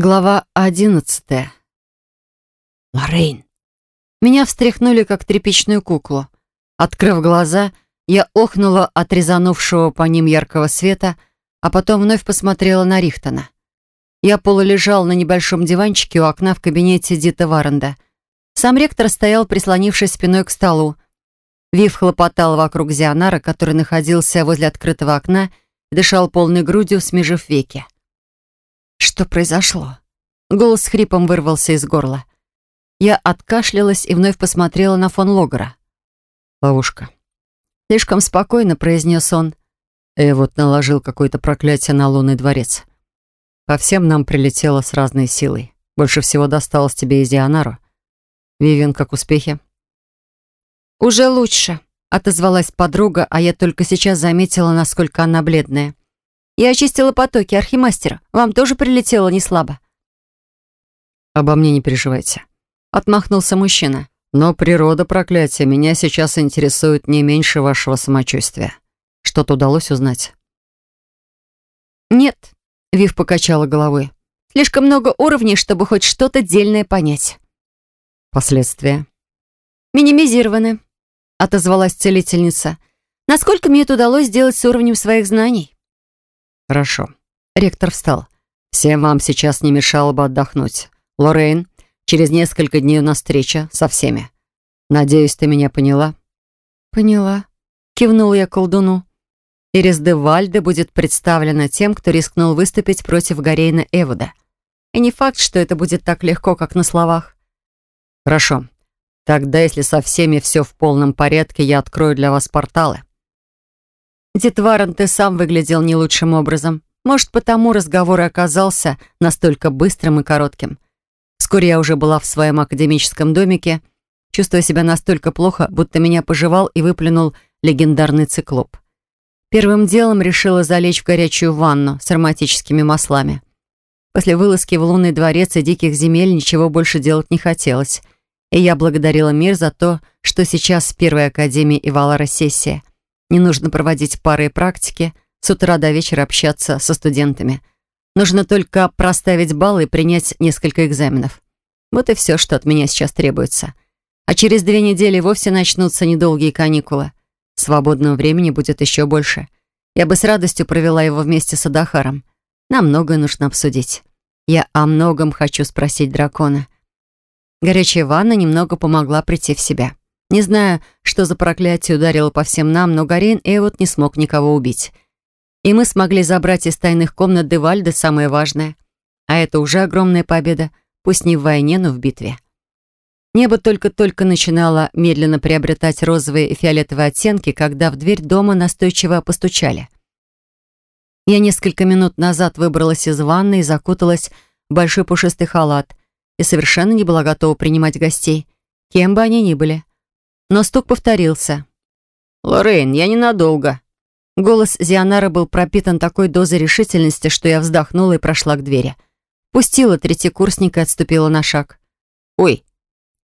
Глава одиннадцатая. «Лоррейн!» Меня встряхнули, как тряпичную куклу. Открыв глаза, я охнула от резанувшего по ним яркого света, а потом вновь посмотрела на Рихтона. Я полулежал на небольшом диванчике у окна в кабинете Дита Варенда. Сам ректор стоял, прислонившись спиной к столу. Вив хлопотал вокруг Зионара, который находился возле открытого окна и дышал полной грудью, смежив веки. Что произошло? Голос хрипом вырвался из горла. Я откашлялась и вновь посмотрела на фон Логера. «Ловушка». Слишком спокойно произнес он. Эвот наложил какое-то проклятие на лунный дворец. По всем нам прилетело с разной силой. Больше всего досталось тебе из Дионару. Вивен, как успехи? «Уже лучше», — отозвалась подруга, а я только сейчас заметила, насколько она бледная. Я очистила потоки, архимастер. Вам тоже прилетело не слабо. Обо мне не переживайте. Отмахнулся мужчина. Но природа проклятия меня сейчас интересует не меньше вашего самочувствия. Что-то удалось узнать? Нет, Вив покачала головой. Слишком много уровней, чтобы хоть что-то дельное понять. Последствия? Минимизированы, отозвалась целительница. Насколько мне это удалось сделать с уровнем своих знаний? «Хорошо». Ректор встал. «Всем вам сейчас не мешало бы отдохнуть. Лоррейн, через несколько дней у нас встреча со всеми. Надеюсь, ты меня поняла?» «Поняла», — кивнула я колдуну. Ирис де Вальде будет представлена тем, кто рискнул выступить против Гарейна Эвуда. И не факт, что это будет так легко, как на словах. «Хорошо. Тогда, если со всеми все в полном порядке, я открою для вас порталы. Дитварен, ты сам выглядел не лучшим образом. Может, потому разговор и оказался настолько быстрым и коротким. Вскоре я уже была в своем академическом домике, чувствуя себя настолько плохо, будто меня пожевал и выплюнул легендарный циклоп. Первым делом решила залечь в горячую ванну с ароматическими маслами. После вылазки в лунный дворец и диких земель ничего больше делать не хотелось. И я благодарила мир за то, что сейчас в первой академии Ивалара сессия. Не нужно проводить пары и практики, с утра до вечера общаться со студентами. Нужно только проставить баллы и принять несколько экзаменов. Вот и все, что от меня сейчас требуется. А через две недели вовсе начнутся недолгие каникулы. Свободного времени будет еще больше. Я бы с радостью провела его вместе с Адахаром. Нам многое нужно обсудить. Я о многом хочу спросить дракона. Горячая ванна немного помогла прийти в себя. Не знаю, что за проклятие ударило по всем нам, но Гарин Эйвот не смог никого убить. И мы смогли забрать из тайных комнат Девальда самое важное. А это уже огромная победа, пусть не в войне, но в битве. Небо только-только начинало медленно приобретать розовые и фиолетовые оттенки, когда в дверь дома настойчиво постучали. Я несколько минут назад выбралась из ванны и закуталась в большой пушистый халат и совершенно не была готова принимать гостей, кем бы они ни были. Но стук повторился. «Лоррейн, я ненадолго». Голос Зионара был пропитан такой дозой решительности, что я вздохнула и прошла к двери. Пустила третьекурсника и отступила на шаг. «Ой!»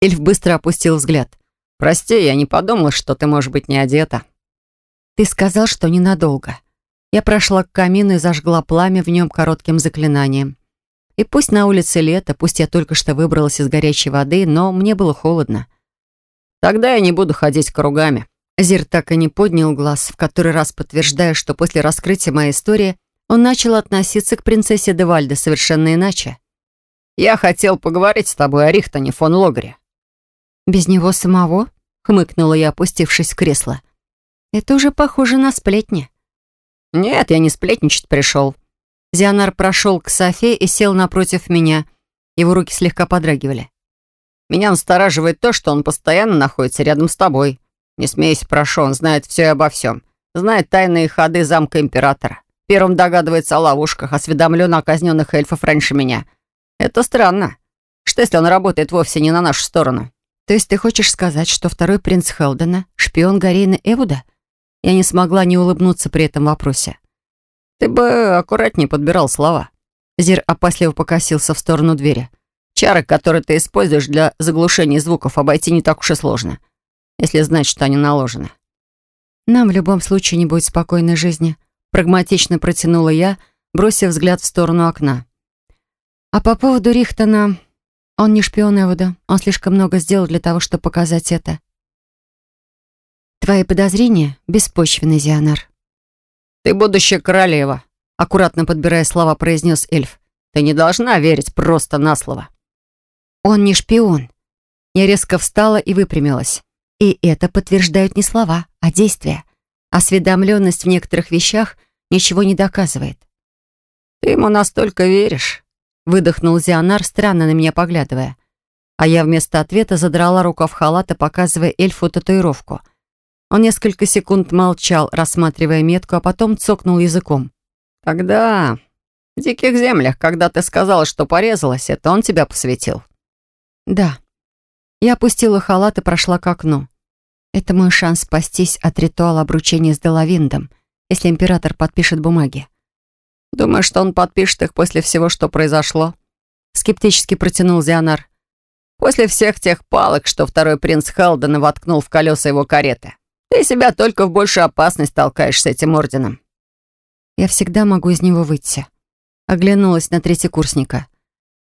Эльф быстро опустил взгляд. «Прости, я не подумала, что ты, можешь быть, не одета». «Ты сказал, что ненадолго». Я прошла к камину и зажгла пламя в нем коротким заклинанием. И пусть на улице лето, пусть я только что выбралась из горячей воды, но мне было холодно. Тогда я не буду ходить кругами». Зир так и не поднял глаз, в который раз подтверждая, что после раскрытия моей истории он начал относиться к принцессе Девальде совершенно иначе. «Я хотел поговорить с тобой о Рихтоне фон Логре». «Без него самого?» — хмыкнула я, опустившись в кресло. «Это уже похоже на сплетни». «Нет, я не сплетничать пришел». Зионар прошел к Софе и сел напротив меня. Его руки слегка подрагивали. Меня настораживает то, что он постоянно находится рядом с тобой. Не смейся, прошу, он знает все и обо всем. Знает тайные ходы замка Императора. Первым догадывается о ловушках, осведомлен о казненных эльфов раньше меня. Это странно. Что, если он работает вовсе не на нашу сторону? То есть ты хочешь сказать, что второй принц Хелдена — шпион Гарейна Эвуда? Я не смогла не улыбнуться при этом вопросе. Ты бы аккуратнее подбирал слова. Зир опасливо покосился в сторону двери. Чары, которые ты используешь для заглушения звуков, обойти не так уж и сложно, если знать, что они наложены. Нам в любом случае не будет спокойной жизни. Прагматично протянула я, бросив взгляд в сторону окна. А по поводу Рихтона, он не шпион Эвода. Он слишком много сделал для того, чтобы показать это. Твои подозрения беспочвены, Зионар. Ты будущая королева, аккуратно подбирая слова, произнес эльф. Ты не должна верить просто на слово. Он не шпион. Я резко встала и выпрямилась. И это подтверждают не слова, а действия. Осведомленность в некоторых вещах ничего не доказывает. «Ты ему настолько веришь?» Выдохнул Зионар, странно на меня поглядывая. А я вместо ответа задрала рукав халата, показывая эльфу татуировку. Он несколько секунд молчал, рассматривая метку, а потом цокнул языком. «Тогда в диких землях, когда ты сказала, что порезалась, это он тебя посвятил?» «Да». Я опустила халат и прошла к окну. Это мой шанс спастись от ритуала обручения с Делавиндом, если император подпишет бумаги. «Думаешь, что он подпишет их после всего, что произошло?» Скептически протянул Зионар. «После всех тех палок, что второй принц Халдена воткнул в колеса его кареты. Ты себя только в большую опасность толкаешь с этим орденом». «Я всегда могу из него выйти». Оглянулась на третьекурсника.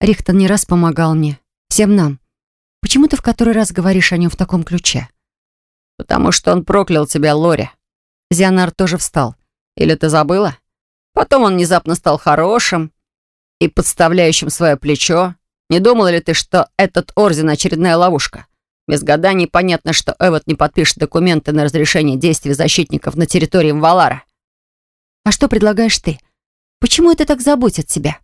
Рихтон не раз помогал мне. Всем нам. Почему ты в который раз говоришь о нем в таком ключе?» «Потому что он проклял тебя, Лори». Зионар тоже встал. «Или ты забыла? Потом он внезапно стал хорошим и подставляющим свое плечо. Не думала ли ты, что этот орден — очередная ловушка? Без гаданий понятно, что Эвот не подпишет документы на разрешение действий защитников на территории Мвалара». «А что предлагаешь ты? Почему это так заботит тебя?»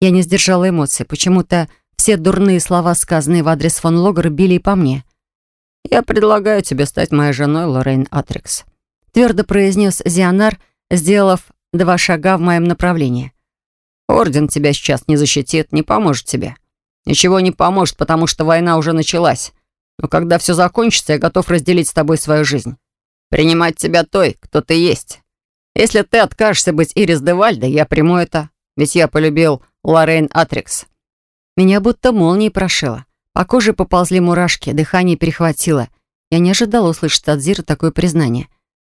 Я не сдержала эмоций. Почему-то все дурные слова, сказанные в адрес фон Логер, били по мне. «Я предлагаю тебе стать моей женой, Лоррейн Атрикс», твердо произнес Зионар, сделав два шага в моем направлении. «Орден тебя сейчас не защитит, не поможет тебе. Ничего не поможет, потому что война уже началась. Но когда все закончится, я готов разделить с тобой свою жизнь. Принимать тебя той, кто ты есть. Если ты откажешься быть Ирис де Вальде, я приму это, ведь я полюбил Лоррейн Атрикс». Меня будто молнией прошило. По коже поползли мурашки, дыхание перехватило. Я не ожидала услышать от Зира такое признание.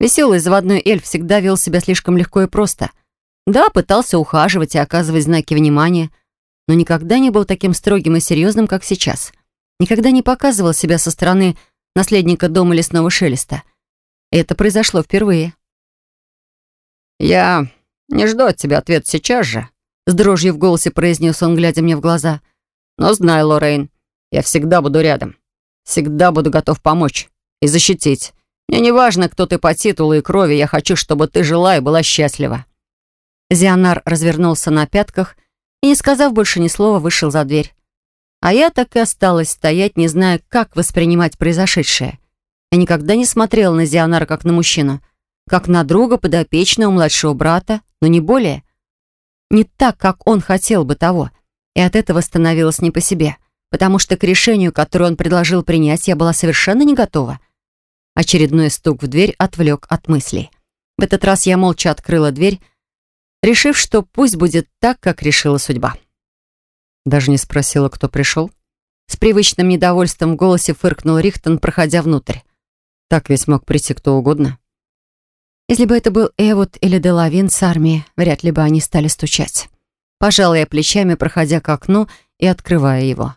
Веселый заводной эльф всегда вел себя слишком легко и просто. Да, пытался ухаживать и оказывать знаки внимания, но никогда не был таким строгим и серьезным, как сейчас. Никогда не показывал себя со стороны наследника дома лесного шелеста. Это произошло впервые. «Я не жду от тебя ответ сейчас же», — с дрожью в голосе произнес он, глядя мне в глаза. «Но знай, Лоррейн, я всегда буду рядом. Всегда буду готов помочь и защитить. Мне не важно, кто ты по титулу и крови, я хочу, чтобы ты жила и была счастлива». Зионар развернулся на пятках и, не сказав больше ни слова, вышел за дверь. А я так и осталась стоять, не зная, как воспринимать произошедшее. Я никогда не смотрела на Зионара как на мужчину, как на друга подопечного младшего брата, но не более. Не так, как он хотел бы того, и от этого становилось не по себе потому что к решению, которое он предложил принять, я была совершенно не готова. Очередной стук в дверь отвлек от мыслей. В этот раз я молча открыла дверь, решив, что пусть будет так, как решила судьба. Даже не спросила, кто пришел. С привычным недовольством в голосе фыркнул Рихтон, проходя внутрь. Так ведь мог прийти кто угодно. Если бы это был Эвот или Делавин с армии, вряд ли бы они стали стучать. Пожала я плечами, проходя к окну и открывая его.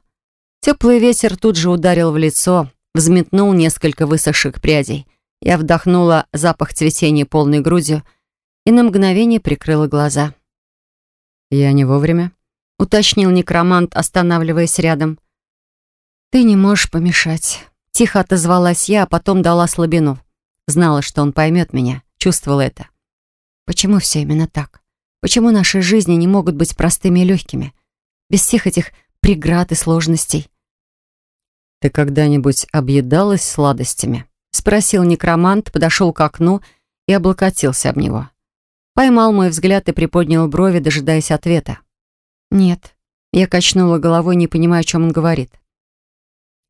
Теплый ветер тут же ударил в лицо, взметнул несколько высохших прядей. Я вдохнула запах цветения полной грудью и на мгновение прикрыла глаза. «Я не вовремя?» — уточнил некромант, останавливаясь рядом. «Ты не можешь помешать». Тихо отозвалась я, а потом дала слабину. Знала, что он поймет меня, чувствовала это. Почему все именно так? Почему наши жизни не могут быть простыми и легкими? Без всех этих преград и сложностей. «Ты когда-нибудь объедалась сладостями?» — спросил некромант, подошел к окну и облокотился об него. Поймал мой взгляд и приподнял брови, дожидаясь ответа. «Нет». Я качнула головой, не понимая, о чем он говорит.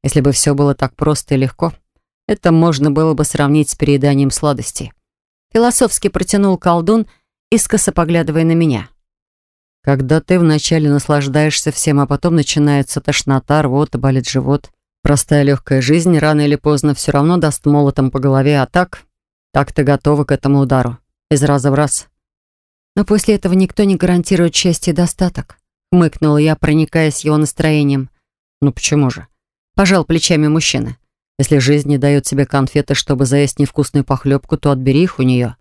Если бы все было так просто и легко, это можно было бы сравнить с перееданием сладостей. Философски протянул колдун, искоса поглядывая на меня. Когда ты вначале наслаждаешься всем, а потом начинается тошнота, рвота, болит живот. Простая легкая жизнь рано или поздно все равно даст молотом по голове, а так... Так ты готова к этому удару. Из раза в раз. Но после этого никто не гарантирует счастье и достаток. Хмыкнула я, проникаясь его настроением. «Ну почему же?» Пожал плечами мужчина. «Если жизнь не дает тебе конфеты, чтобы заесть невкусную похлебку, то отбери их у нее».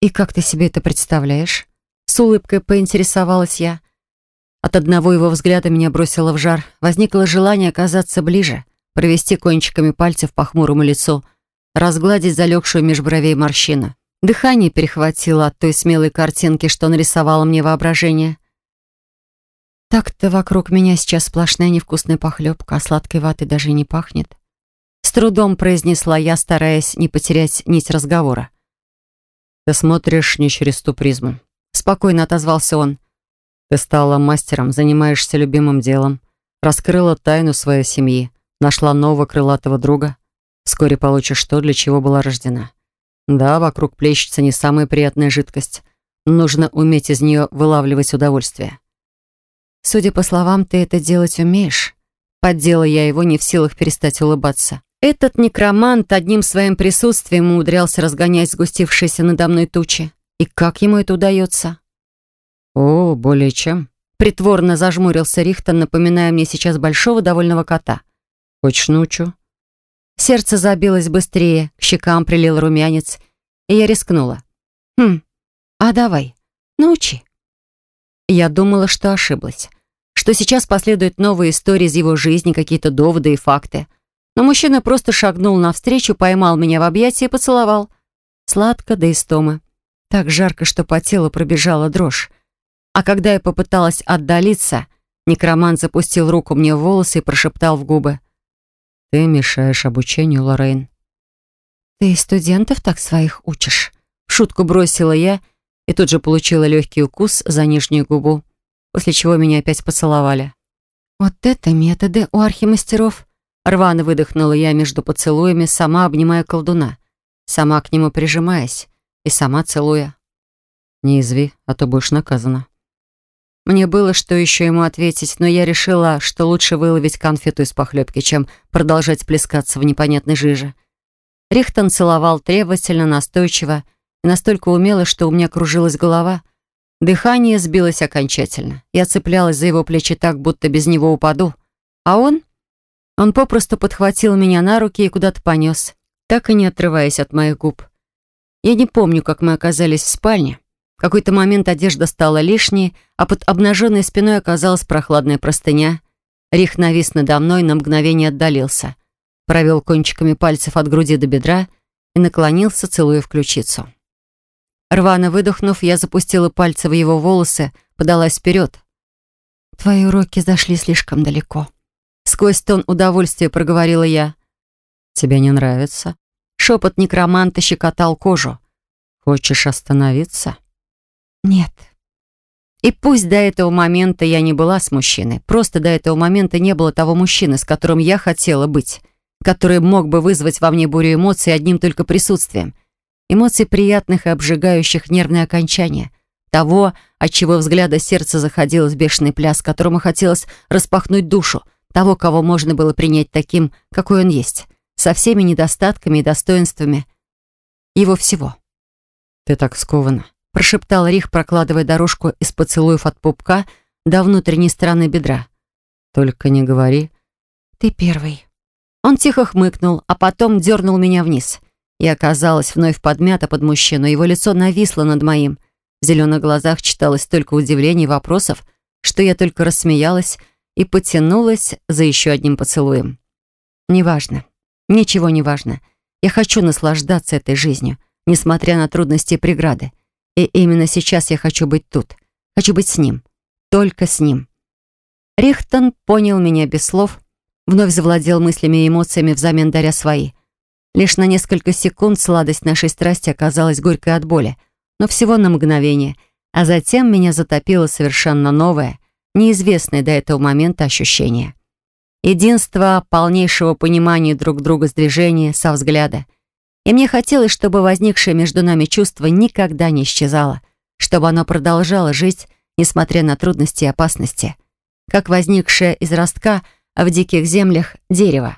«И как ты себе это представляешь?» С улыбкой поинтересовалась я. От одного его взгляда меня бросило в жар. Возникло желание оказаться ближе, провести кончиками пальцев по хмурому лицу, разгладить залегшую меж бровей морщину. Дыхание перехватило от той смелой картинки, что нарисовало мне воображение. Так-то вокруг меня сейчас сплошная невкусная похлебка, а сладкой ваты даже не пахнет. С трудом произнесла я, стараясь не потерять нить разговора. «Ты смотришь не через ту призму», — спокойно отозвался он. Ты стала мастером, занимаешься любимым делом, раскрыла тайну своей семьи, нашла нового крылатого друга. Вскоре получишь то, для чего была рождена. Да, вокруг плещется не самая приятная жидкость. Нужно уметь из нее вылавливать удовольствие. Судя по словам, ты это делать умеешь. Поддела я его, не в силах перестать улыбаться. Этот некромант одним своим присутствием умудрялся разгонять сгустившиеся надо мной тучи. И как ему это удается? «О, более чем». Притворно зажмурился Рихтон, напоминая мне сейчас большого довольного кота. «Хочешь научу?» Сердце забилось быстрее, к щекам прилил румянец, и я рискнула. «Хм, а давай, научи». Я думала, что ошиблась, что сейчас последуют новые истории из его жизни, какие-то доводы и факты. Но мужчина просто шагнул навстречу, поймал меня в объятия и поцеловал. Сладко до истомы. Так жарко, что по телу пробежала дрожь. А когда я попыталась отдалиться, некромант запустил руку мне в волосы и прошептал в губы. «Ты мешаешь обучению, Лоррейн». «Ты студентов так своих учишь?» Шутку бросила я и тут же получила легкий укус за нижнюю губу, после чего меня опять поцеловали. «Вот это методы у архимастеров!» Рвано выдохнула я между поцелуями, сама обнимая колдуна, сама к нему прижимаясь и сама целуя. «Не изви, а то будешь наказана». Мне было что еще ему ответить, но я решила, что лучше выловить конфету из похлебки, чем продолжать плескаться в непонятной жиже. Рихтон целовал требовательно, настойчиво и настолько умело, что у меня кружилась голова. Дыхание сбилось окончательно. Я цеплялась за его плечи так, будто без него упаду. А он? Он попросту подхватил меня на руки и куда-то понес, так и не отрываясь от моих губ. Я не помню, как мы оказались в спальне. В какой-то момент одежда стала лишней, а под обнаженной спиной оказалась прохладная простыня. Рих навис надо мной, на мгновение отдалился. Провел кончиками пальцев от груди до бедра и наклонился, целуя в ключицу. Рвано выдохнув, я запустила пальцы в его волосы, подалась вперед. «Твои уроки зашли слишком далеко». Сквозь тон удовольствия проговорила я. «Тебе не нравится?» Шепот некроманта щекотал кожу. «Хочешь остановиться?» Нет. И пусть до этого момента я не была с мужчиной, просто до этого момента не было того мужчины, с которым я хотела быть, который мог бы вызвать во мне бурю эмоций одним только присутствием. Эмоций приятных и обжигающих нервное окончание. Того, от чего взгляда сердца заходилось бешеный пляс, которому хотелось распахнуть душу, того, кого можно было принять таким, какой он есть, со всеми недостатками и достоинствами его всего. «Ты так скована», прошептал Рих, прокладывая дорожку из поцелуев от пупка до внутренней стороны бедра. «Только не говори». «Ты первый». Он тихо хмыкнул, а потом дернул меня вниз. Я оказалась вновь подмята под мужчину, его лицо нависло над моим. В зеленых глазах читалось столько удивлений и вопросов, что я только рассмеялась и потянулась за еще одним поцелуем. «Неважно. Ничего не важно. Я хочу наслаждаться этой жизнью, несмотря на трудности и преграды. И именно сейчас я хочу быть тут. Хочу быть с ним. Только с ним. Рихтон понял меня без слов, вновь завладел мыслями и эмоциями, взамен даря свои. Лишь на несколько секунд сладость нашей страсти оказалась горькой от боли, но всего на мгновение, а затем меня затопило совершенно новое, неизвестное до этого момента ощущение. Единство полнейшего понимания друг друга с движения, со взгляда — и мне хотелось, чтобы возникшее между нами чувство никогда не исчезало, чтобы оно продолжало жить, несмотря на трудности и опасности, как возникшее из ростка в диких землях дерево.